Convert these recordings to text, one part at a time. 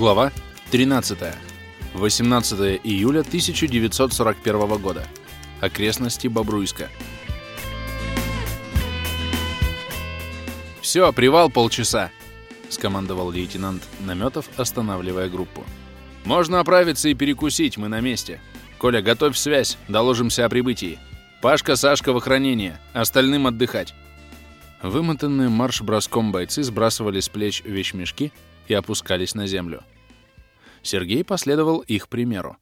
Глава 13. 18 июля 1941 года. Окрестности Бобруйска. «Все, привал полчаса!» — скомандовал лейтенант Наметов, останавливая группу. «Можно оправиться и перекусить, мы на месте. Коля, готовь связь, доложимся о прибытии. Пашка, Сашка в охранение, остальным отдыхать». Вымотанные марш-броском бойцы сбрасывали с плеч вещмешки и опускались на землю. Сергей последовал их примеру.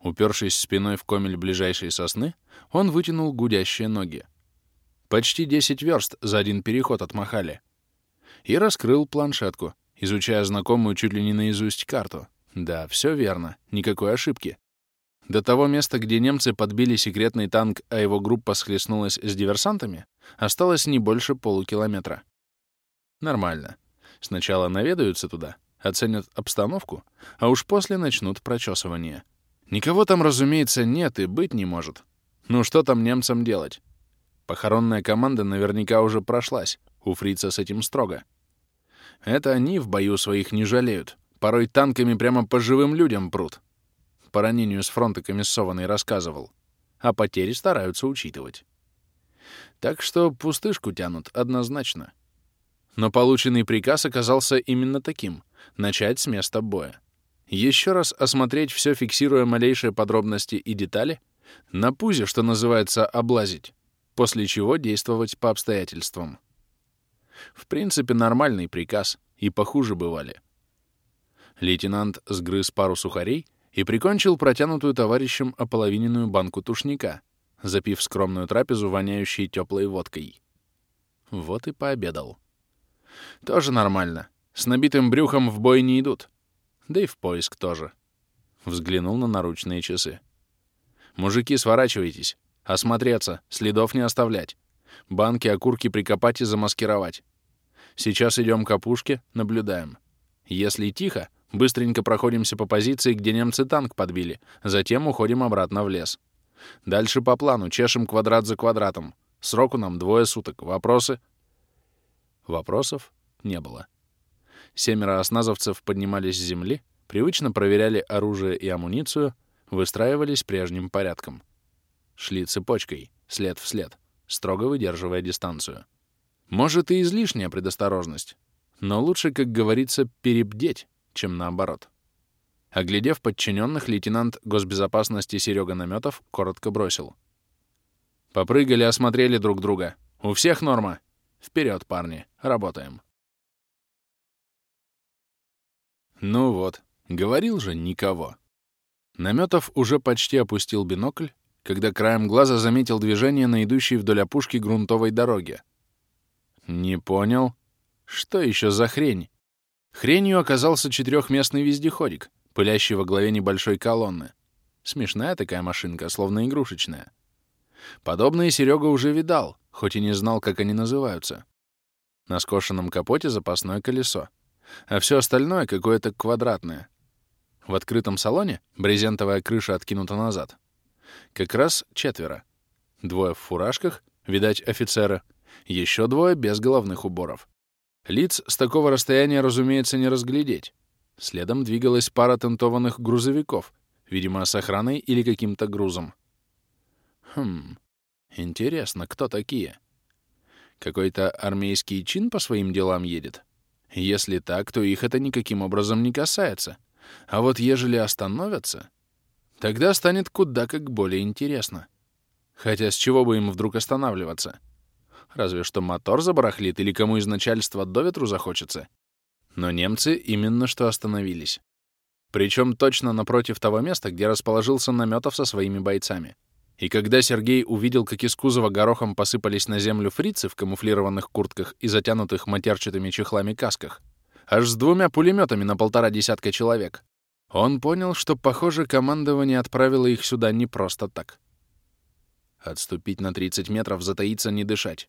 Упершись спиной в комель ближайшей сосны, он вытянул гудящие ноги. Почти 10 верст за один переход отмахали. И раскрыл планшетку, изучая знакомую чуть ли не наизусть карту. Да, все верно, никакой ошибки. До того места, где немцы подбили секретный танк, а его группа схлестнулась с диверсантами, осталось не больше полукилометра. Нормально. Сначала наведаются туда, оценят обстановку, а уж после начнут прочесывание. Никого там, разумеется, нет и быть не может. Ну что там немцам делать? Похоронная команда наверняка уже прошлась, у фрица с этим строго. Это они в бою своих не жалеют, порой танками прямо по живым людям прут по ранению с фронта комиссованный рассказывал, а потери стараются учитывать. Так что пустышку тянут однозначно. Но полученный приказ оказался именно таким — начать с места боя. Еще раз осмотреть все, фиксируя малейшие подробности и детали, на пузе, что называется, облазить, после чего действовать по обстоятельствам. В принципе, нормальный приказ, и похуже бывали. Лейтенант сгрыз пару сухарей — и прикончил протянутую товарищем ополовиненную банку тушника, запив скромную трапезу, воняющей теплой водкой. Вот и пообедал. Тоже нормально. С набитым брюхом в бой не идут. Да и в поиск тоже. Взглянул на наручные часы. «Мужики, сворачивайтесь. Осмотреться, следов не оставлять. Банки, окурки прикопать и замаскировать. Сейчас идем к опушке, наблюдаем. Если тихо, Быстренько проходимся по позиции, где немцы танк подбили, затем уходим обратно в лес. Дальше по плану, чешем квадрат за квадратом. Сроку нам двое суток. Вопросы? Вопросов не было. Семеро осназовцев поднимались с земли, привычно проверяли оружие и амуницию, выстраивались прежним порядком. Шли цепочкой, след в след, строго выдерживая дистанцию. Может, и излишняя предосторожность, но лучше, как говорится, перебдеть, чем наоборот. Оглядев подчиненных, лейтенант госбезопасности Серега Наметов коротко бросил. «Попрыгали, осмотрели друг друга. У всех норма. Вперед, парни, работаем». Ну вот, говорил же никого. Наметов уже почти опустил бинокль, когда краем глаза заметил движение на идущей вдоль опушки грунтовой дороге. Не понял. Что еще за хрень? Хренью оказался четырехместный вездеходик, пылящий во главе небольшой колонны. Смешная такая машинка, словно игрушечная. Подобные Серега уже видал, хоть и не знал, как они называются. На скошенном капоте запасное колесо, а все остальное какое-то квадратное. В открытом салоне брезентовая крыша откинута назад. Как раз четверо. Двое в фуражках, видать, офицеры, еще двое без головных уборов. Лиц с такого расстояния, разумеется, не разглядеть. Следом двигалась пара тентованных грузовиков, видимо, с охраной или каким-то грузом. Хм, интересно, кто такие? Какой-то армейский чин по своим делам едет? Если так, то их это никаким образом не касается. А вот ежели остановятся, тогда станет куда как более интересно. Хотя с чего бы им вдруг останавливаться? разве что мотор забарахлит или кому из начальства до ветру захочется. Но немцы именно что остановились. Причем точно напротив того места, где расположился Наметов со своими бойцами. И когда Сергей увидел, как из кузова горохом посыпались на землю фрицы в камуфлированных куртках и затянутых матерчатыми чехлами касках, аж с двумя пулеметами на полтора десятка человек, он понял, что, похоже, командование отправило их сюда не просто так. Отступить на 30 метров, затаиться, не дышать.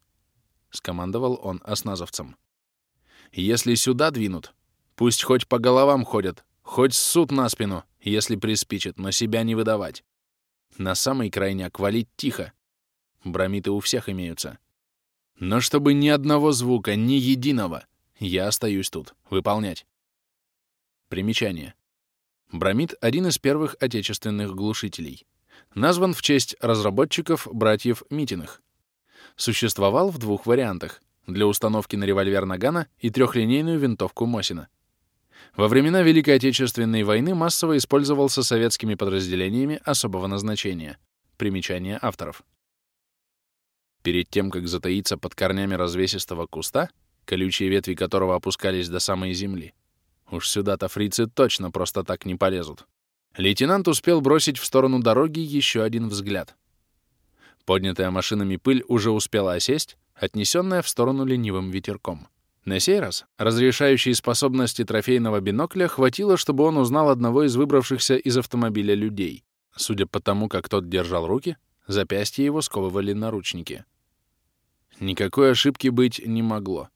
— скомандовал он осназовцам. «Если сюда двинут, пусть хоть по головам ходят, хоть суд на спину, если приспичит, но себя не выдавать. На самый крайняк валить тихо. Бромиты у всех имеются. Но чтобы ни одного звука, ни единого, я остаюсь тут. Выполнять». Примечание. Бромид — один из первых отечественных глушителей. Назван в честь разработчиков братьев Митиных. Существовал в двух вариантах — для установки на револьвер Нагана и трехлинейную винтовку Мосина. Во времена Великой Отечественной войны массово использовался советскими подразделениями особого назначения. Примечание авторов. Перед тем, как затаиться под корнями развесистого куста, колючие ветви которого опускались до самой земли, Уж сюда-то фрицы точно просто так не полезут. Лейтенант успел бросить в сторону дороги еще один взгляд. Поднятая машинами пыль уже успела осесть, отнесенная в сторону ленивым ветерком. На сей раз разрешающей способности трофейного бинокля хватило, чтобы он узнал одного из выбравшихся из автомобиля людей. Судя по тому, как тот держал руки, запястья его сковывали наручники. Никакой ошибки быть не могло.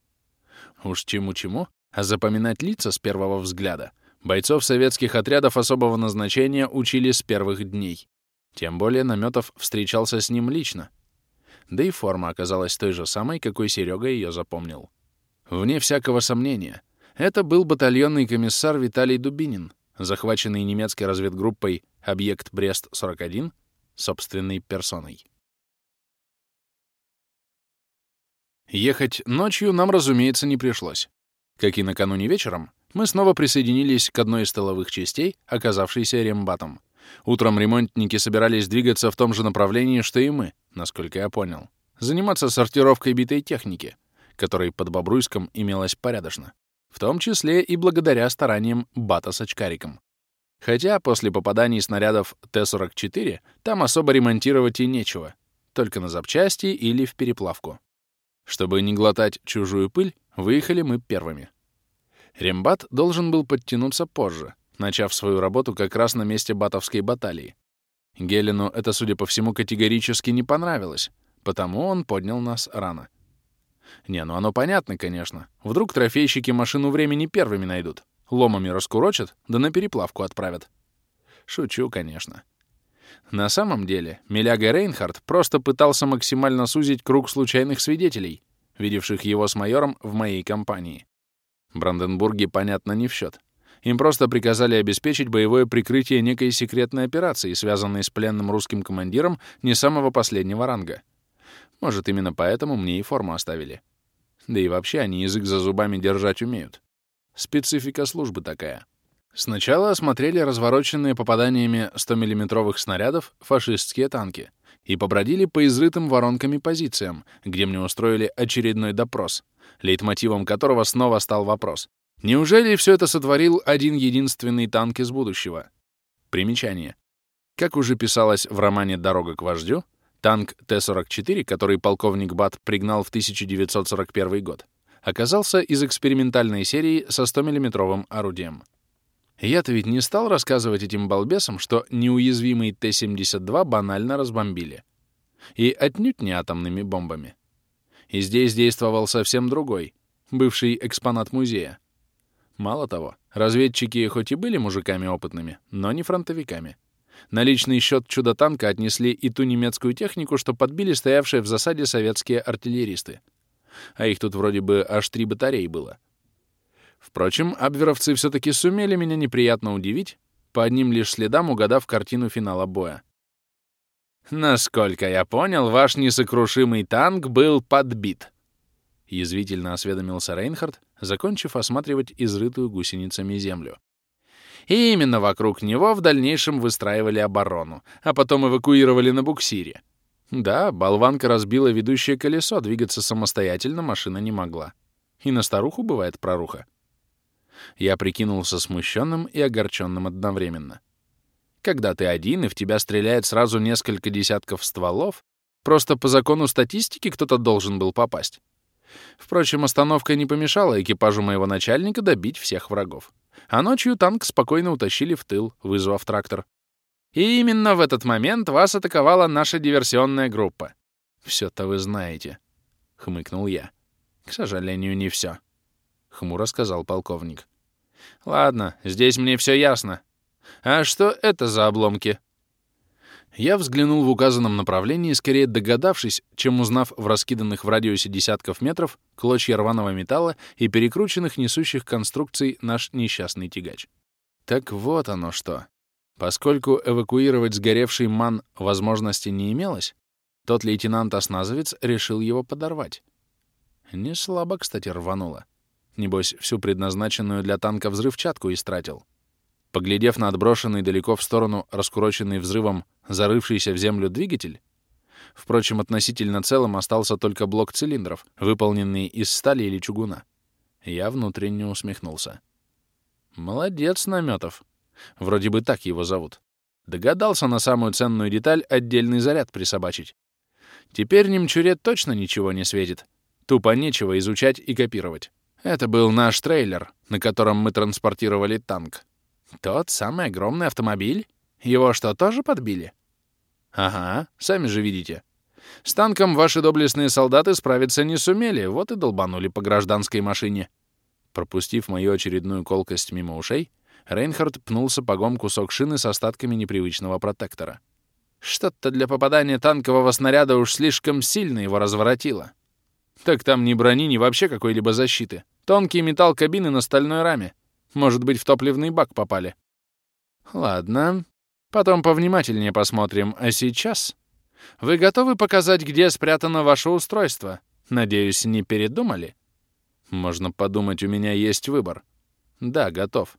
Уж чему-чему, а запоминать лица с первого взгляда бойцов советских отрядов особого назначения учили с первых дней. Тем более Наметов встречался с ним лично. Да и форма оказалась той же самой, какой Серега ее запомнил. Вне всякого сомнения, это был батальонный комиссар Виталий Дубинин, захваченный немецкой разведгруппой «Объект Брест-41» собственной персоной. Ехать ночью нам, разумеется, не пришлось. Как и накануне вечером, мы снова присоединились к одной из тыловых частей, оказавшейся рембатом. Утром ремонтники собирались двигаться в том же направлении, что и мы, насколько я понял. Заниматься сортировкой битой техники, которой под Бобруйском имелось порядочно. В том числе и благодаря стараниям Бата с очкариком. Хотя после попаданий снарядов Т-44 там особо ремонтировать и нечего, только на запчасти или в переплавку. Чтобы не глотать чужую пыль, выехали мы первыми. Рембат должен был подтянуться позже, начав свою работу как раз на месте батовской баталии. Гелену это, судя по всему, категорически не понравилось, потому он поднял нас рано. Не, ну оно понятно, конечно. Вдруг трофейщики машину времени первыми найдут, ломами раскурочат, да на переплавку отправят. Шучу, конечно. На самом деле, Миляга Рейнхард просто пытался максимально сузить круг случайных свидетелей, видевших его с майором в моей компании. Бранденбурги, понятно, не в счет. Им просто приказали обеспечить боевое прикрытие некой секретной операции, связанной с пленным русским командиром не самого последнего ранга. Может, именно поэтому мне и форму оставили. Да и вообще они язык за зубами держать умеют. Специфика службы такая. Сначала осмотрели развороченные попаданиями 100-миллиметровых снарядов фашистские танки и побродили по изрытым воронками позициям, где мне устроили очередной допрос, лейтмотивом которого снова стал вопрос. Неужели все это сотворил один единственный танк из будущего? Примечание. Как уже писалось в романе «Дорога к вождю», танк Т-44, который полковник Бат пригнал в 1941 год, оказался из экспериментальной серии со 100-миллиметровым орудием. Я-то ведь не стал рассказывать этим балбесам, что неуязвимый Т-72 банально разбомбили. И отнюдь не атомными бомбами. И здесь действовал совсем другой, бывший экспонат музея. Мало того, разведчики хоть и были мужиками опытными, но не фронтовиками. На личный счет чудо-танка отнесли и ту немецкую технику, что подбили стоявшие в засаде советские артиллеристы. А их тут вроде бы аж три батареи было — Впрочем, абверовцы все-таки сумели меня неприятно удивить, по одним лишь следам угадав картину финала боя. «Насколько я понял, ваш несокрушимый танк был подбит», — язвительно осведомился Рейнхард, закончив осматривать изрытую гусеницами землю. И именно вокруг него в дальнейшем выстраивали оборону, а потом эвакуировали на буксире. Да, болванка разбила ведущее колесо, двигаться самостоятельно машина не могла. И на старуху бывает проруха. Я прикинулся смущенным и огорченным одновременно. Когда ты один, и в тебя стреляет сразу несколько десятков стволов, просто по закону статистики кто-то должен был попасть. Впрочем, остановка не помешала экипажу моего начальника добить всех врагов. А ночью танк спокойно утащили в тыл, вызвав трактор. И именно в этот момент вас атаковала наша диверсионная группа. «Все-то вы знаете», — хмыкнул я. «К сожалению, не все», — хмуро сказал полковник. Ладно, здесь мне все ясно. А что это за обломки? Я взглянул в указанном направлении, скорее догадавшись, чем узнав в раскиданных в радиусе десятков метров клочья рваного металла и перекрученных несущих конструкций наш несчастный тягач. Так вот оно что. Поскольку эвакуировать сгоревший ман возможности не имелось, тот лейтенант-осназовец решил его подорвать. Не слабо, кстати, рвануло. Небось, всю предназначенную для танка взрывчатку истратил. Поглядев на отброшенный далеко в сторону, раскуроченный взрывом, зарывшийся в землю двигатель, впрочем, относительно целым остался только блок цилиндров, выполненный из стали или чугуна. Я внутренне усмехнулся. Молодец, Наметов. Вроде бы так его зовут. Догадался на самую ценную деталь отдельный заряд присобачить. Теперь немчуре точно ничего не светит. Тупо нечего изучать и копировать. Это был наш трейлер, на котором мы транспортировали танк. Тот самый огромный автомобиль? Его что, тоже подбили? Ага, сами же видите. С танком ваши доблестные солдаты справиться не сумели, вот и долбанули по гражданской машине. Пропустив мою очередную колкость мимо ушей, Рейнхард пнул сапогом кусок шины с остатками непривычного протектора. Что-то для попадания танкового снаряда уж слишком сильно его разворотило. Так там ни брони, ни вообще какой-либо защиты. Тонкий металл кабины на стальной раме. Может быть, в топливный бак попали. Ладно. Потом повнимательнее посмотрим. А сейчас... Вы готовы показать, где спрятано ваше устройство? Надеюсь, не передумали? Можно подумать, у меня есть выбор. Да, готов.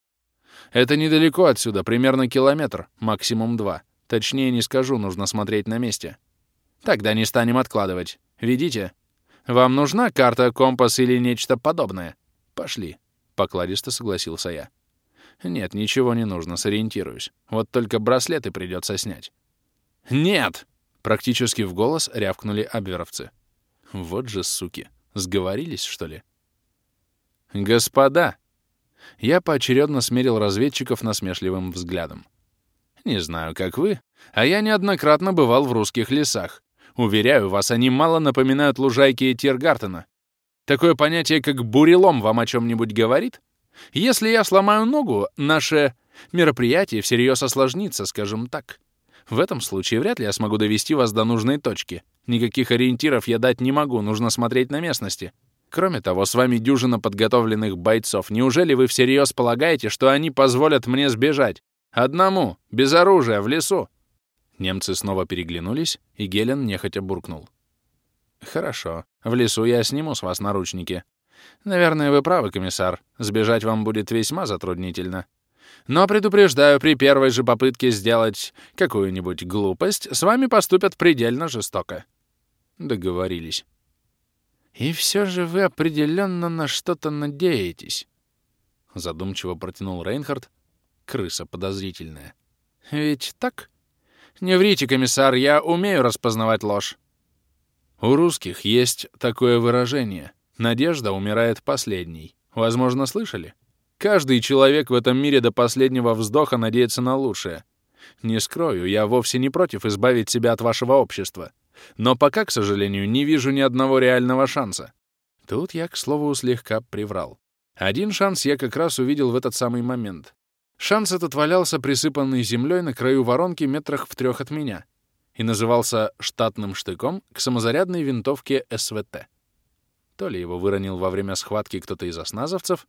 Это недалеко отсюда, примерно километр, максимум два. Точнее не скажу, нужно смотреть на месте. Тогда не станем откладывать. Ведите. Вам нужна карта, компас или нечто подобное? Пошли. Покладисто согласился я. Нет, ничего не нужно, сориентируюсь. Вот только браслеты придется снять. Нет! Практически в голос рявкнули абверовцы. Вот же суки. Сговорились, что ли? Господа! Я поочередно смерил разведчиков насмешливым взглядом. Не знаю, как вы, а я неоднократно бывал в русских лесах. Уверяю вас, они мало напоминают лужайки Тиргартена. Такое понятие, как бурелом, вам о чем-нибудь говорит? Если я сломаю ногу, наше мероприятие всерьез осложнится, скажем так. В этом случае вряд ли я смогу довести вас до нужной точки. Никаких ориентиров я дать не могу, нужно смотреть на местности. Кроме того, с вами дюжина подготовленных бойцов. Неужели вы всерьез полагаете, что они позволят мне сбежать? Одному, без оружия, в лесу. Немцы снова переглянулись, и Гелен нехотя буркнул. «Хорошо. В лесу я сниму с вас наручники. Наверное, вы правы, комиссар. Сбежать вам будет весьма затруднительно. Но предупреждаю, при первой же попытке сделать какую-нибудь глупость, с вами поступят предельно жестоко». Договорились. «И все же вы определенно на что-то надеетесь», — задумчиво протянул Рейнхард, крыса подозрительная. «Ведь так? Не врите, комиссар, я умею распознавать ложь». У русских есть такое выражение «надежда умирает последней». Возможно, слышали? Каждый человек в этом мире до последнего вздоха надеется на лучшее. Не скрою, я вовсе не против избавить себя от вашего общества. Но пока, к сожалению, не вижу ни одного реального шанса. Тут я, к слову, слегка приврал. Один шанс я как раз увидел в этот самый момент. Шанс этот валялся присыпанный землей на краю воронки метрах в трех от меня и назывался штатным штыком к самозарядной винтовке СВТ. То ли его выронил во время схватки кто-то из осназовцев,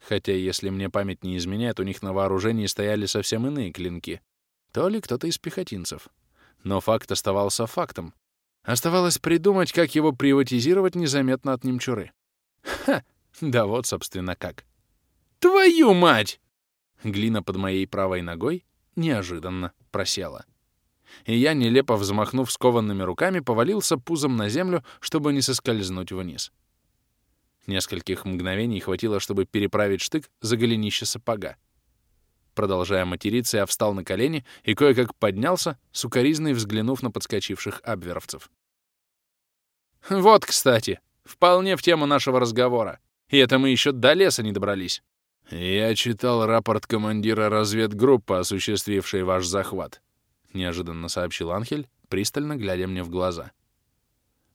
хотя, если мне память не изменяет, у них на вооружении стояли совсем иные клинки, то ли кто-то из пехотинцев. Но факт оставался фактом. Оставалось придумать, как его приватизировать незаметно от немчуры. Ха! Да вот, собственно, как. «Твою мать!» Глина под моей правой ногой неожиданно просела. И я, нелепо взмахнув скованными руками, повалился пузом на землю, чтобы не соскользнуть вниз. Нескольких мгновений хватило, чтобы переправить штык за голенище сапога. Продолжая материться, я встал на колени и кое-как поднялся, сукоризной взглянув на подскочивших абверовцев. «Вот, кстати, вполне в тему нашего разговора. И это мы еще до леса не добрались. «Я читал рапорт командира разведгруппы, осуществившей ваш захват», — неожиданно сообщил Анхель, пристально глядя мне в глаза.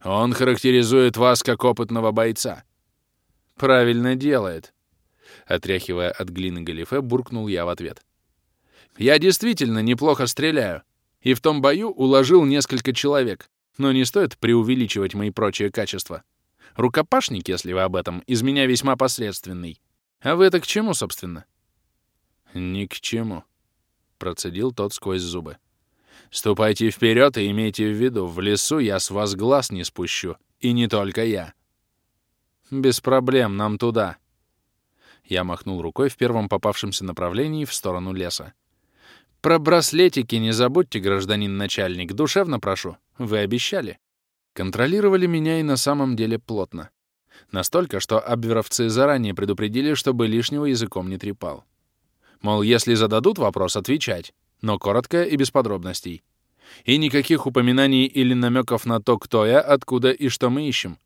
«Он характеризует вас как опытного бойца». «Правильно делает», — отряхивая от глины галифе, буркнул я в ответ. «Я действительно неплохо стреляю, и в том бою уложил несколько человек, но не стоит преувеличивать мои прочие качества. Рукопашник, если вы об этом, из меня весьма посредственный». А вы это к чему, собственно? «Ни к чему», — процедил тот сквозь зубы. «Ступайте вперед и имейте в виду, в лесу я с вас глаз не спущу, и не только я». «Без проблем, нам туда». Я махнул рукой в первом попавшемся направлении в сторону леса. «Про браслетики не забудьте, гражданин начальник, душевно прошу. Вы обещали». Контролировали меня и на самом деле плотно. Настолько, что абверовцы заранее предупредили, чтобы лишнего языком не трепал. Мол, если зададут вопрос, отвечать, но коротко и без подробностей. И никаких упоминаний или намеков на то, кто я, откуда и что мы ищем.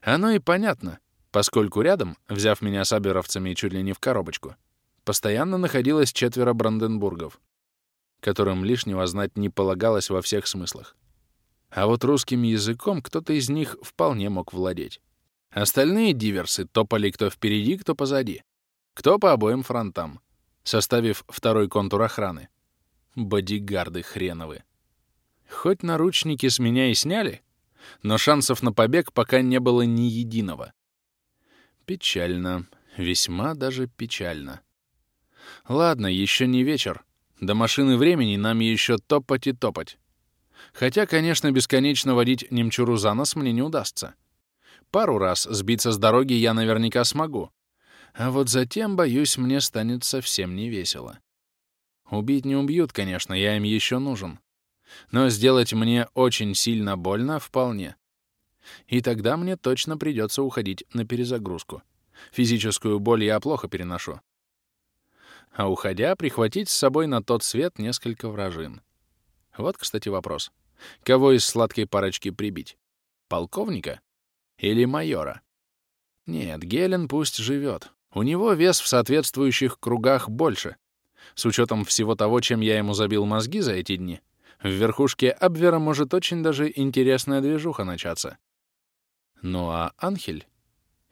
Оно и понятно, поскольку рядом, взяв меня с аберовцами чуть ли не в коробочку, постоянно находилось четверо бранденбургов, которым лишнего знать не полагалось во всех смыслах. А вот русским языком кто-то из них вполне мог владеть. Остальные диверсы топали кто впереди, кто позади. Кто по обоим фронтам, составив второй контур охраны. Бодигарды хреновы. Хоть наручники с меня и сняли, но шансов на побег пока не было ни единого. Печально, весьма даже печально. Ладно, еще не вечер. До машины времени нам еще топать и топать. Хотя, конечно, бесконечно водить немчуру за нос мне не удастся. Пару раз сбиться с дороги я наверняка смогу. А вот затем, боюсь, мне станет совсем не весело. Убить не убьют, конечно, я им еще нужен. Но сделать мне очень сильно больно вполне. И тогда мне точно придется уходить на перезагрузку. Физическую боль я плохо переношу. А уходя, прихватить с собой на тот свет несколько вражин. Вот, кстати, вопрос. Кого из сладкой парочки прибить? Полковника или майора? Нет, Гелен пусть живет. У него вес в соответствующих кругах больше. С учетом всего того, чем я ему забил мозги за эти дни, в верхушке Абвера может очень даже интересная движуха начаться. Ну а Анхель?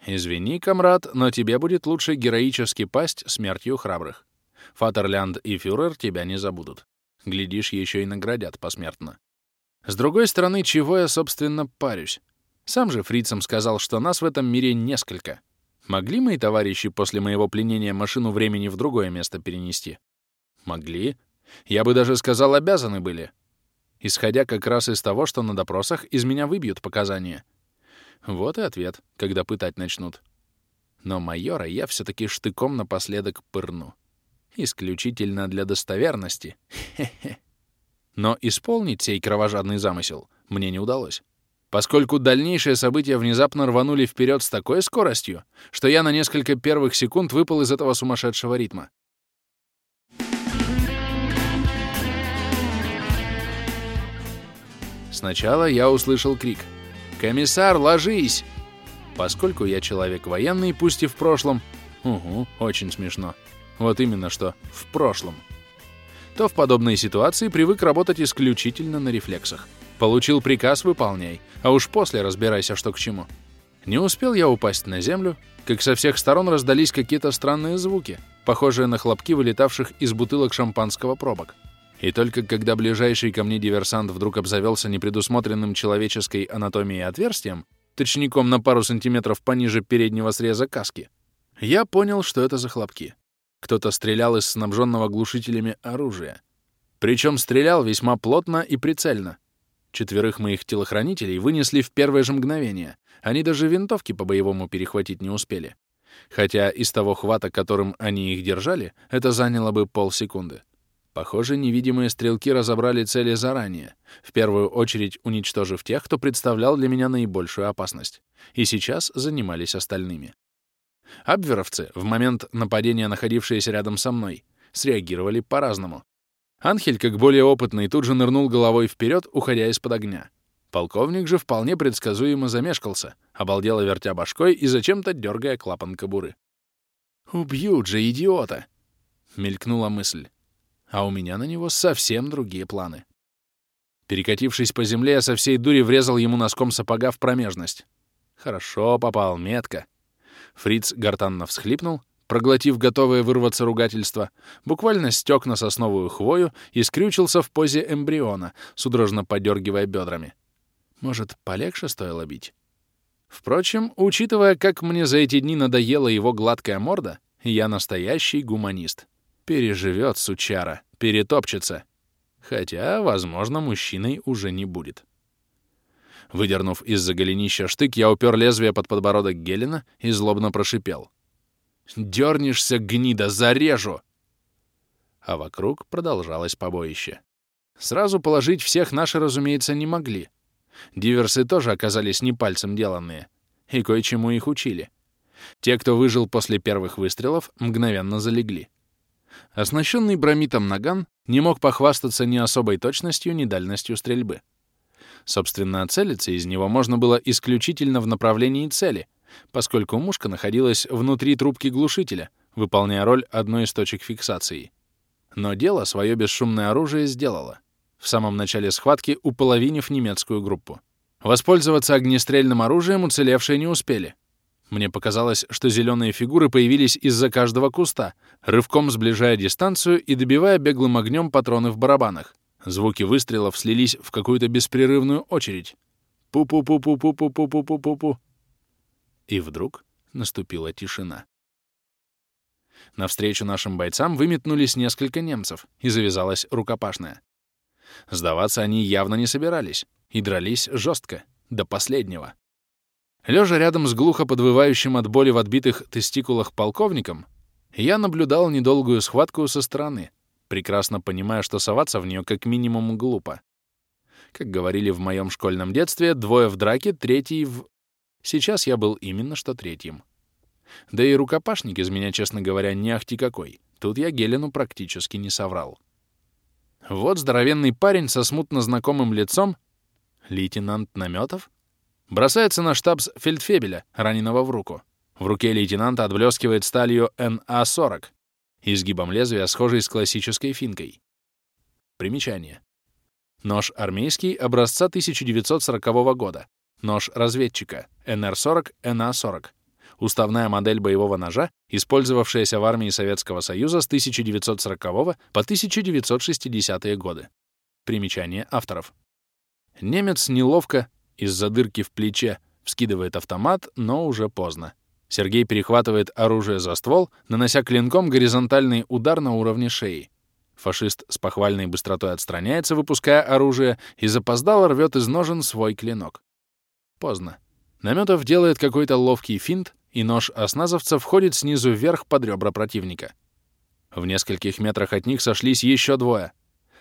Извини, комрад, но тебе будет лучше героически пасть смертью храбрых. Фатерлянд и фюрер тебя не забудут. Глядишь, еще и наградят посмертно. С другой стороны, чего я, собственно, парюсь? Сам же фрицам сказал, что нас в этом мире несколько. Могли мои товарищи после моего пленения машину времени в другое место перенести? Могли. Я бы даже сказал, обязаны были. Исходя как раз из того, что на допросах из меня выбьют показания. Вот и ответ, когда пытать начнут. Но майора я все-таки штыком напоследок пырну. Исключительно для достоверности. Но исполнить сей кровожадный замысел мне не удалось, поскольку дальнейшие события внезапно рванули вперед с такой скоростью, что я на несколько первых секунд выпал из этого сумасшедшего ритма. Сначала я услышал крик «Комиссар, ложись!» Поскольку я человек военный, пусть и в прошлом, угу, очень смешно, вот именно что в прошлом — то в подобной ситуации привык работать исключительно на рефлексах. Получил приказ — выполняй, а уж после разбирайся, что к чему. Не успел я упасть на землю, как со всех сторон раздались какие-то странные звуки, похожие на хлопки, вылетавших из бутылок шампанского пробок. И только когда ближайший ко мне диверсант вдруг обзавелся непредусмотренным человеческой анатомией отверстием, точником на пару сантиметров пониже переднего среза каски, я понял, что это за хлопки. Кто-то стрелял из снабженного глушителями оружия. Причем стрелял весьма плотно и прицельно. Четверых моих телохранителей вынесли в первое же мгновение. Они даже винтовки по-боевому перехватить не успели. Хотя из того хвата, которым они их держали, это заняло бы полсекунды. Похоже, невидимые стрелки разобрали цели заранее, в первую очередь уничтожив тех, кто представлял для меня наибольшую опасность, и сейчас занимались остальными. Абверовцы, в момент нападения находившиеся рядом со мной, среагировали по-разному. Анхель, как более опытный, тут же нырнул головой вперед, уходя из-под огня. Полковник же вполне предсказуемо замешкался, обалдело вертя башкой и зачем-то дергая клапан кобуры. «Убьют же, идиота!» — мелькнула мысль. А у меня на него совсем другие планы. Перекатившись по земле, я со всей дури врезал ему носком сапога в промежность. Хорошо попал, метко. Фриц гортанно всхлипнул, проглотив готовое вырваться ругательство, буквально стек на сосновую хвою и скрючился в позе эмбриона, судорожно подергивая бедрами. Может, полегче стоило бить? Впрочем, учитывая, как мне за эти дни надоела его гладкая морда, я настоящий гуманист. Переживет сучара, перетопчется. Хотя, возможно, мужчиной уже не будет. Выдернув из-за голенища штык, я упер лезвие под подбородок Гелена и злобно прошипел. «Дернешься, гнида, зарежу!» А вокруг продолжалось побоище. Сразу положить всех наши, разумеется, не могли. Диверсы тоже оказались не пальцем деланные, и кое-чему их учили. Те, кто выжил после первых выстрелов, мгновенно залегли. Оснащенный бромитом наган не мог похвастаться ни особой точностью, ни дальностью стрельбы. Собственно, целиться из него можно было исключительно в направлении цели, поскольку мушка находилась внутри трубки глушителя, выполняя роль одной из точек фиксации. Но дело свое бесшумное оружие сделало, в самом начале схватки уполовинив немецкую группу. Воспользоваться огнестрельным оружием уцелевшие не успели. Мне показалось, что зеленые фигуры появились из-за каждого куста, рывком сближая дистанцию и добивая беглым огнем патроны в барабанах. Звуки выстрелов слились в какую-то беспрерывную очередь. Пу-пу-пу-пу-пу-пу-пу-пу-пу-пу. И вдруг наступила тишина. Навстречу нашим бойцам выметнулись несколько немцев, и завязалась рукопашная. Сдаваться они явно не собирались, и дрались жестко, до последнего. Лежа рядом с глухо подвывающим от боли в отбитых тестикулах полковником, я наблюдал недолгую схватку со стороны — прекрасно понимая, что соваться в нее как минимум глупо. Как говорили в моем школьном детстве, двое в драке, третий в... Сейчас я был именно что третьим. Да и рукопашник из меня, честно говоря, не ахти какой. Тут я Гелену практически не соврал. Вот здоровенный парень со смутно знакомым лицом, лейтенант Наметов, бросается на штабс фельдфебеля, раненого в руку. В руке лейтенанта отблескивает сталью НА-40, изгибом лезвия, схожий с классической финкой. Примечание. Нож армейский образца 1940 года. Нож разведчика НР-40, НА-40. Уставная модель боевого ножа, использовавшаяся в армии Советского Союза с 1940 по 1960-е годы. Примечание авторов. Немец неловко, из-за дырки в плече, вскидывает автомат, но уже поздно. Сергей перехватывает оружие за ствол, нанося клинком горизонтальный удар на уровне шеи. Фашист с похвальной быстротой отстраняется, выпуская оружие, и запоздало рвет из ножен свой клинок. Поздно. Наметов делает какой-то ловкий финт, и нож осназовца входит снизу вверх под ребра противника. В нескольких метрах от них сошлись еще двое.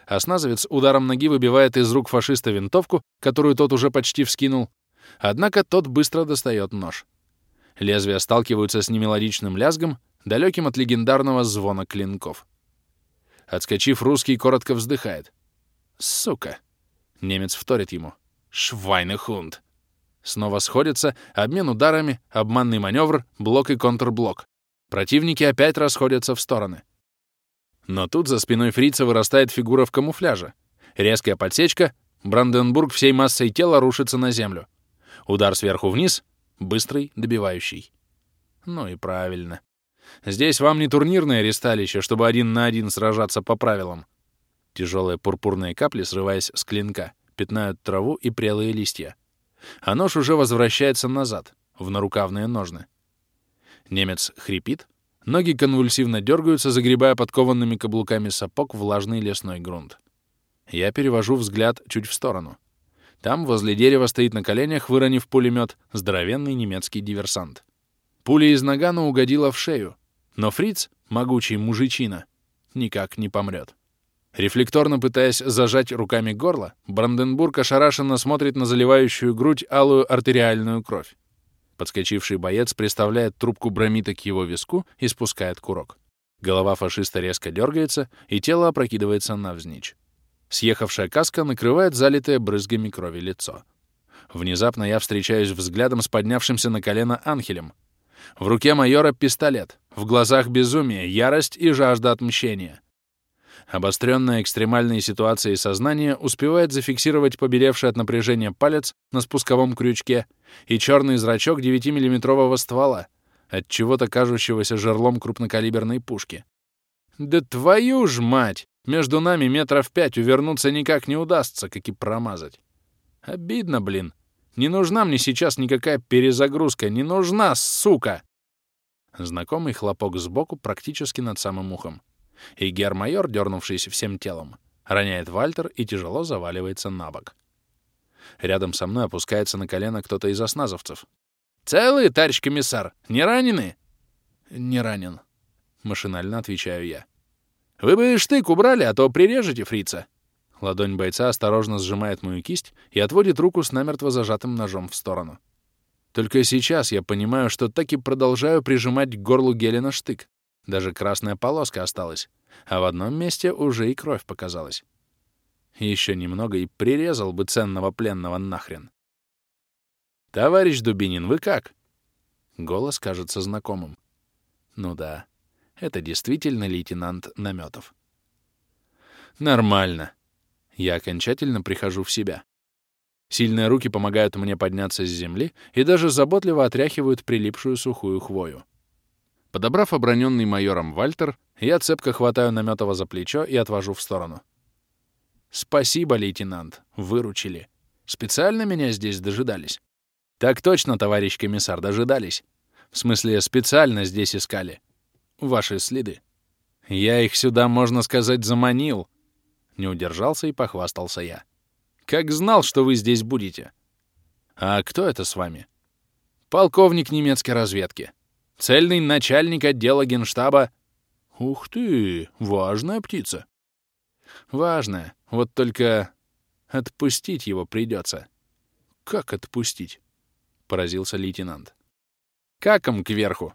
Осназовец ударом ноги выбивает из рук фашиста винтовку, которую тот уже почти вскинул. Однако тот быстро достает нож. Лезвия сталкиваются с немелодичным лязгом, далеким от легендарного звона клинков. Отскочив, русский коротко вздыхает. «Сука!» Немец вторит ему. «Швайнехунд!» Снова сходятся, обмен ударами, обманный маневр, блок и контрблок. Противники опять расходятся в стороны. Но тут за спиной фрица вырастает фигура в камуфляже. Резкая подсечка, Бранденбург всей массой тела рушится на землю. Удар сверху вниз, Быстрый, добивающий. Ну и правильно. Здесь вам не турнирное ресталище, чтобы один на один сражаться по правилам. Тяжелые пурпурные капли, срываясь с клинка, пятнают траву и прелые листья. А нож уже возвращается назад, в нарукавные ножны. Немец хрипит, ноги конвульсивно дергаются, загребая подкованными каблуками сапог влажный лесной грунт. Я перевожу взгляд чуть в сторону — там возле дерева стоит на коленях, выронив пулемет, здоровенный немецкий диверсант. Пуля из нагана угодила в шею, но фриц, могучий мужичина, никак не помрет. Рефлекторно пытаясь зажать руками горло, Бранденбург ошарашенно смотрит на заливающую грудь алую артериальную кровь. Подскочивший боец приставляет трубку бромита к его виску и спускает курок. Голова фашиста резко дергается, и тело опрокидывается навзничь. Съехавшая каска накрывает залитое брызгами крови лицо. Внезапно я встречаюсь взглядом с поднявшимся на колено Анхелем. В руке майора пистолет, в глазах безумие, ярость и жажда отмщения. Обостренное экстремальной ситуацией сознание успевает зафиксировать побелевший от напряжения палец на спусковом крючке и черный зрачок 9-миллиметрового ствола, от чего-то кажущегося жерлом крупнокалиберной пушки. «Да твою ж мать!» Между нами метров пять увернуться никак не удастся, как и промазать. Обидно, блин. Не нужна мне сейчас никакая перезагрузка. Не нужна, сука!» Знакомый хлопок сбоку практически над самым ухом. И гермайор, дернувшись всем телом, роняет Вальтер и тяжело заваливается на бок. Рядом со мной опускается на колено кто-то из осназовцев. «Целый, товарищ комиссар? Не ранены?» «Не ранен», — машинально отвечаю я. «Вы бы штык убрали, а то прирежете фрица». Ладонь бойца осторожно сжимает мою кисть и отводит руку с намертво зажатым ножом в сторону. Только сейчас я понимаю, что так и продолжаю прижимать к горлу Гелена штык. Даже красная полоска осталась, а в одном месте уже и кровь показалась. Еще немного и прирезал бы ценного пленного нахрен. «Товарищ Дубинин, вы как?» Голос кажется знакомым. Ну да, это действительно лейтенант Наметов. Нормально. Я окончательно прихожу в себя. Сильные руки помогают мне подняться с земли и даже заботливо отряхивают прилипшую сухую хвою. Подобрав оброненный майором Вальтер, я цепко хватаю Наметова за плечо и отвожу в сторону. «Спасибо, лейтенант, выручили. Специально меня здесь дожидались?» «Так точно, товарищ комиссар, дожидались. В смысле, специально здесь искали. Ваши следы. Я их сюда, можно сказать, заманил». Не удержался и похвастался я. Как знал, что вы здесь будете. А кто это с вами? Полковник немецкой разведки. Цельный начальник отдела генштаба. Ух ты, важная птица. Важная. Вот только отпустить его придется. Как отпустить? Поразился лейтенант. Каком кверху?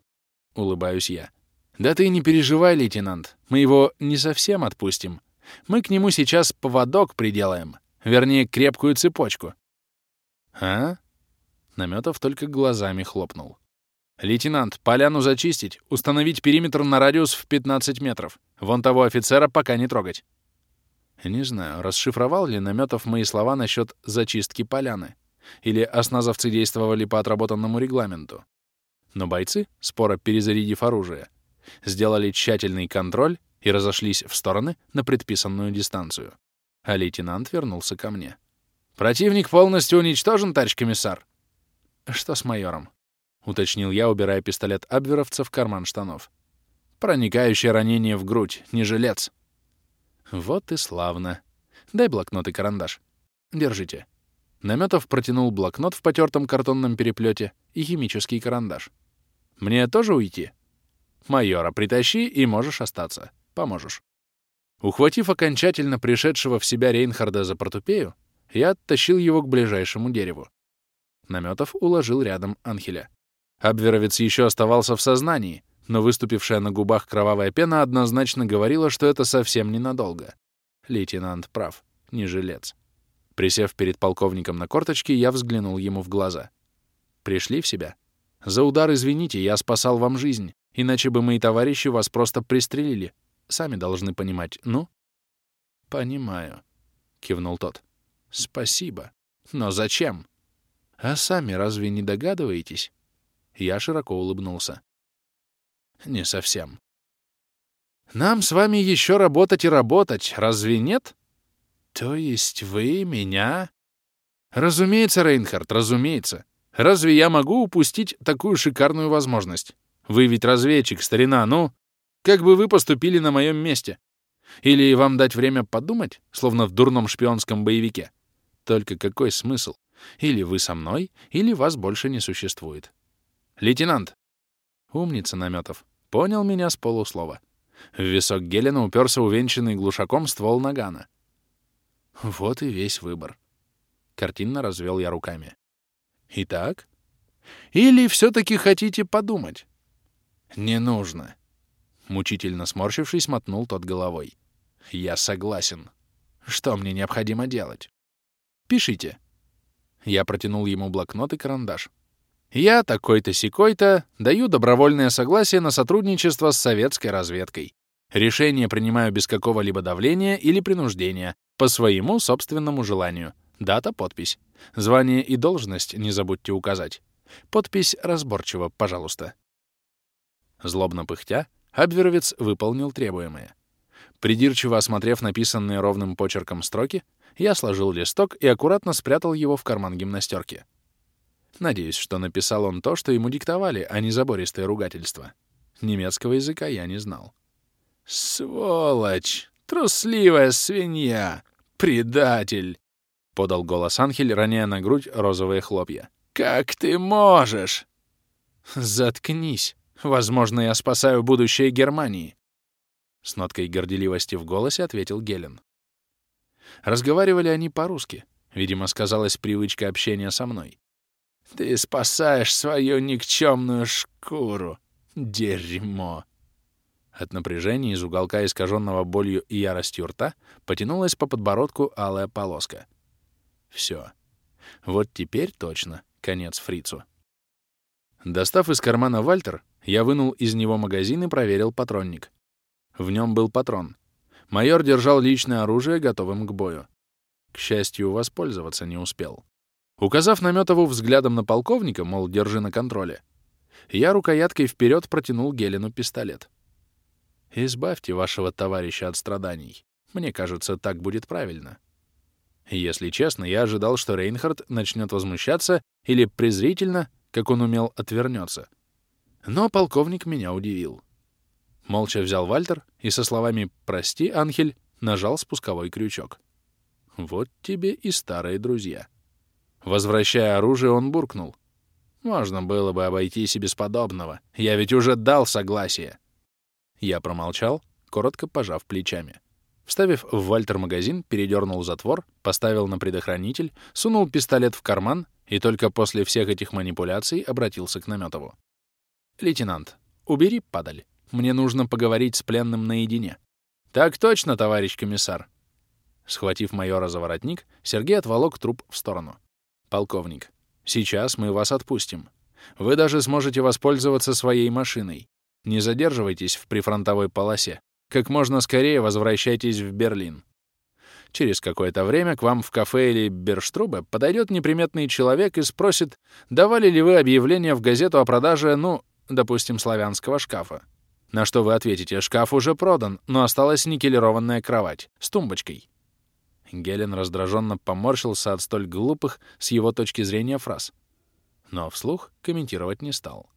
Улыбаюсь я. Да ты не переживай, лейтенант. Мы его не совсем отпустим. Мы к нему сейчас поводок приделаем. Вернее, крепкую цепочку. А? Наметов только глазами хлопнул. «Лейтенант, поляну зачистить, установить периметр на радиус в 15 метров. Вон того офицера пока не трогать». Не знаю, расшифровал ли Наметов мои слова насчет зачистки поляны, или осназовцы действовали по отработанному регламенту. Но бойцы, споро перезарядив оружие, сделали тщательный контроль и разошлись в стороны на предписанную дистанцию а лейтенант вернулся ко мне. «Противник полностью уничтожен, товарищ комиссар?» «Что с майором?» — уточнил я, убирая пистолет Абверовца в карман штанов. «Проникающее ранение в грудь, не жилец». «Вот и славно. Дай блокнот и карандаш. Держите». Наметов протянул блокнот в потертом картонном переплете и химический карандаш. «Мне тоже уйти?» «Майора притащи, и можешь остаться. Поможешь». Ухватив окончательно пришедшего в себя Рейнхарда за портупею, я оттащил его к ближайшему дереву. Наметов уложил рядом Анхеля. Абверовец еще оставался в сознании, но выступившая на губах кровавая пена однозначно говорила, что это совсем ненадолго. Лейтенант прав, не жилец. Присев перед полковником на корточке, я взглянул ему в глаза. «Пришли в себя? За удар извините, я спасал вам жизнь, иначе бы мои товарищи вас просто пристрелили. Сами должны понимать, ну?» «Понимаю», — кивнул тот. «Спасибо. Но зачем? А сами разве не догадываетесь?» Я широко улыбнулся. «Не совсем. Нам с вами еще работать и работать, разве нет? То есть вы меня...» «Разумеется, Рейнхард, разумеется. Разве я могу упустить такую шикарную возможность? Вы ведь разведчик, старина, ну...» Как бы вы поступили на моем месте? Или вам дать время подумать, словно в дурном шпионском боевике? Только какой смысл? Или вы со мной, или вас больше не существует. Лейтенант. Умница, Наметов. Понял меня с полуслова. В висок Гелена уперся увенчанный глушаком ствол нагана. Вот и весь выбор. Картинно развел я руками. Итак? Или все-таки хотите подумать? Не нужно. Мучительно сморщившись, мотнул тот головой. «Я согласен. Что мне необходимо делать?» «Пишите». Я протянул ему блокнот и карандаш. «Я, такой-то секой-то, даю добровольное согласие на сотрудничество с советской разведкой. Решение принимаю без какого-либо давления или принуждения, по своему собственному желанию. Дата, подпись. Звание и должность не забудьте указать. Подпись разборчиво, пожалуйста». Злобно пыхтя, Абверовец выполнил требуемое. Придирчиво осмотрев написанные ровным почерком строки, я сложил листок и аккуратно спрятал его в карман гимнастерки. Надеюсь, что написал он то, что ему диктовали, а не забористое ругательство. Немецкого языка я не знал. «Сволочь! Трусливая свинья! Предатель!» — подал голос Анхель, роняя на грудь розовые хлопья. «Как ты можешь?» «Заткнись. Возможно, я спасаю будущее Германии», — с ноткой горделивости в голосе ответил Гелен. Разговаривали они по-русски. Видимо, сказалась привычка общения со мной. «Ты спасаешь свою никчемную шкуру. Дерьмо!» От напряжения из уголка искаженного болью и яростью рта потянулась по подбородку алая полоска. Все. Вот теперь точно конец фрицу. Достав из кармана Вальтер, я вынул из него магазин и проверил патронник. В нем был патрон. Майор держал личное оружие, готовым к бою. К счастью, воспользоваться не успел. Указав Наметову взглядом на полковника, мол, держи на контроле, я рукояткой вперед протянул Гелену пистолет. «Избавьте вашего товарища от страданий. Мне кажется, так будет правильно». Если честно, я ожидал, что Рейнхард начнет возмущаться или презрительно как он умел, отвернется. Но полковник меня удивил. Молча взял Вальтер и со словами «Прости, Анхель» нажал спусковой крючок. Вот тебе и старые друзья. Возвращая оружие, он буркнул. Можно было бы обойтись и без подобного. Я ведь уже дал согласие. Я промолчал, коротко пожав плечами. Вставив в Вальтер магазин, передернул затвор, поставил на предохранитель, сунул пистолет в карман и только после всех этих манипуляций обратился к Наметову. «Лейтенант, убери падаль. Мне нужно поговорить с пленным наедине». «Так точно, товарищ комиссар». Схватив майора за воротник, Сергей отволок труп в сторону. «Полковник, сейчас мы вас отпустим. Вы даже сможете воспользоваться своей машиной. Не задерживайтесь в прифронтовой полосе. Как можно скорее возвращайтесь в Берлин. Через какое-то время к вам в кафе или Берштрубе подойдет неприметный человек и спросит, давали ли вы объявление в газету о продаже, ну, допустим, славянского шкафа. На что вы ответите, шкаф уже продан, но осталась никелированная кровать с тумбочкой. Гелен раздраженно поморщился от столь глупых с его точки зрения фраз. Но вслух комментировать не стал.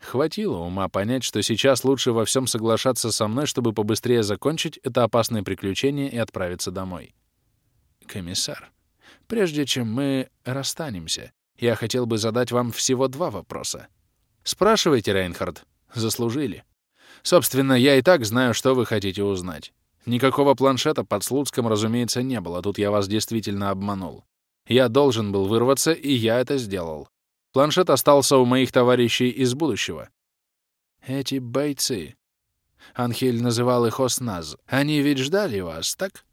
Хватило ума понять, что сейчас лучше во всем соглашаться со мной, чтобы побыстрее закончить это опасное приключение и отправиться домой. Комиссар, прежде чем мы расстанемся, я хотел бы задать вам всего два вопроса. Спрашивайте, Рейнхард. Заслужили. Собственно, я и так знаю, что вы хотите узнать. Никакого планшета под Слуцком, разумеется, не было. Тут я вас действительно обманул. Я должен был вырваться, и я это сделал. Планшет остался у моих товарищей из будущего. Эти бойцы. Анхель называл их Осназ. Они ведь ждали вас, так?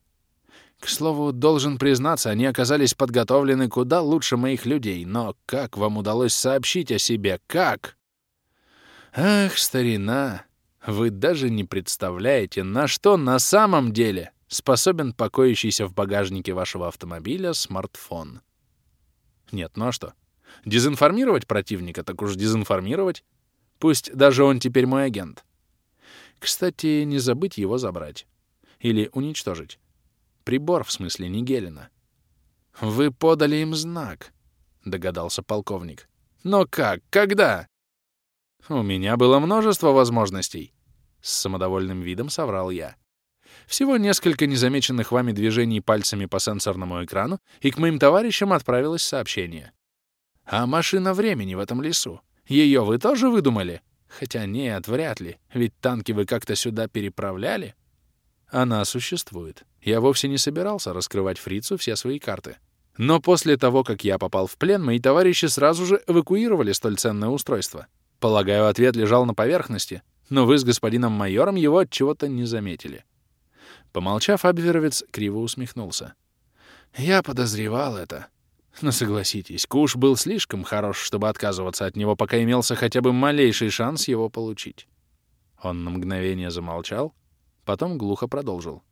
К слову, должен признаться, они оказались подготовлены куда лучше моих людей. Но как вам удалось сообщить о себе? Как? Ах, старина, вы даже не представляете, на что на самом деле способен покоящийся в багажнике вашего автомобиля смартфон. Нет, ну а что? Дезинформировать противника, так уж дезинформировать. Пусть даже он теперь мой агент. Кстати, не забыть его забрать. Или уничтожить. Прибор, в смысле, не Гелена. «Вы подали им знак», — догадался полковник. «Но как? Когда?» «У меня было множество возможностей», — с самодовольным видом соврал я. Всего несколько незамеченных вами движений пальцами по сенсорному экрану, и к моим товарищам отправилось сообщение. А машина времени в этом лесу? Ее вы тоже выдумали? Хотя нет, вряд ли. Ведь танки вы как-то сюда переправляли. Она существует. Я вовсе не собирался раскрывать фрицу все свои карты. Но после того, как я попал в плен, мои товарищи сразу же эвакуировали столь ценное устройство. Полагаю, ответ лежал на поверхности, но вы с господином майором его от чего-то не заметили. Помолчав, Абверовец криво усмехнулся. «Я подозревал это. Но согласитесь, куш был слишком хорош, чтобы отказываться от него, пока имелся хотя бы малейший шанс его получить. Он на мгновение замолчал, потом глухо продолжил.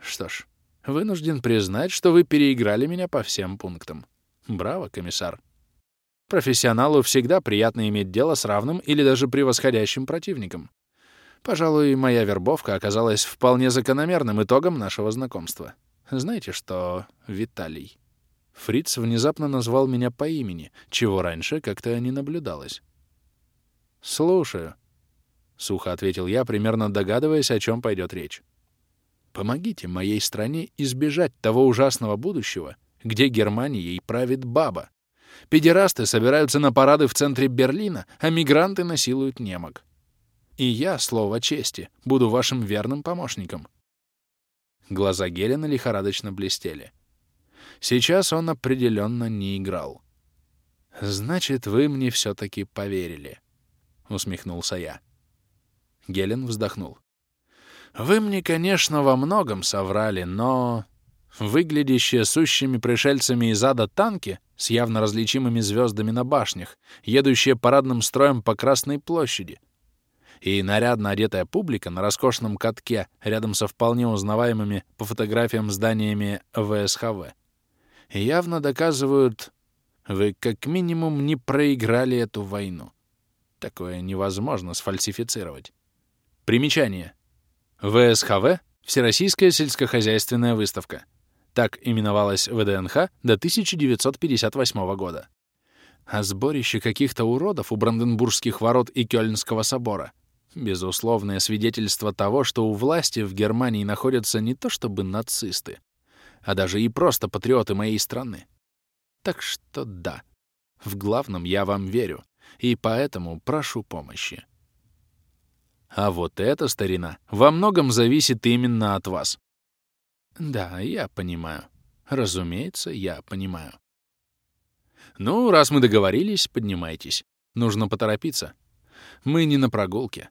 «Что ж, вынужден признать, что вы переиграли меня по всем пунктам. Браво, комиссар. Профессионалу всегда приятно иметь дело с равным или даже превосходящим противником. Пожалуй, моя вербовка оказалась вполне закономерным итогом нашего знакомства. Знаете что, Виталий?» Фриц внезапно назвал меня по имени, чего раньше как-то не наблюдалось. «Слушаю». сухо ответил я, примерно догадываясь, о чем пойдет речь. Помогите моей стране избежать того ужасного будущего, где Германией правит баба. Педерасты собираются на парады в центре Берлина, а мигранты насилуют немок. И я, слово чести, буду вашим верным помощником. Глаза Гелена лихорадочно блестели. Сейчас он определенно не играл. «Значит, вы мне все-таки поверили», — усмехнулся я. Гелен вздохнул. «Вы мне, конечно, во многом соврали, но...» Выглядящие сущими пришельцами из ада танки с явно различимыми звездами на башнях, едущие парадным строем по Красной площади, и нарядно одетая публика на роскошном катке рядом со вполне узнаваемыми по фотографиям зданиями ВСХВ явно доказывают, вы как минимум не проиграли эту войну. Такое невозможно сфальсифицировать. Примечание. ВСХВ — Всероссийская сельскохозяйственная выставка. Так именовалась ВДНХ до 1958 года. А сборище каких-то уродов у Бранденбургских ворот и Кёльнского собора — безусловное свидетельство того, что у власти в Германии находятся не то чтобы нацисты, а даже и просто патриоты моей страны. Так что да, в главном я вам верю, и поэтому прошу помощи. А вот эта старина во многом зависит именно от вас. Да, я понимаю. Разумеется, я понимаю. Ну, раз мы договорились, поднимайтесь. Нужно поторопиться. Мы не на прогулке.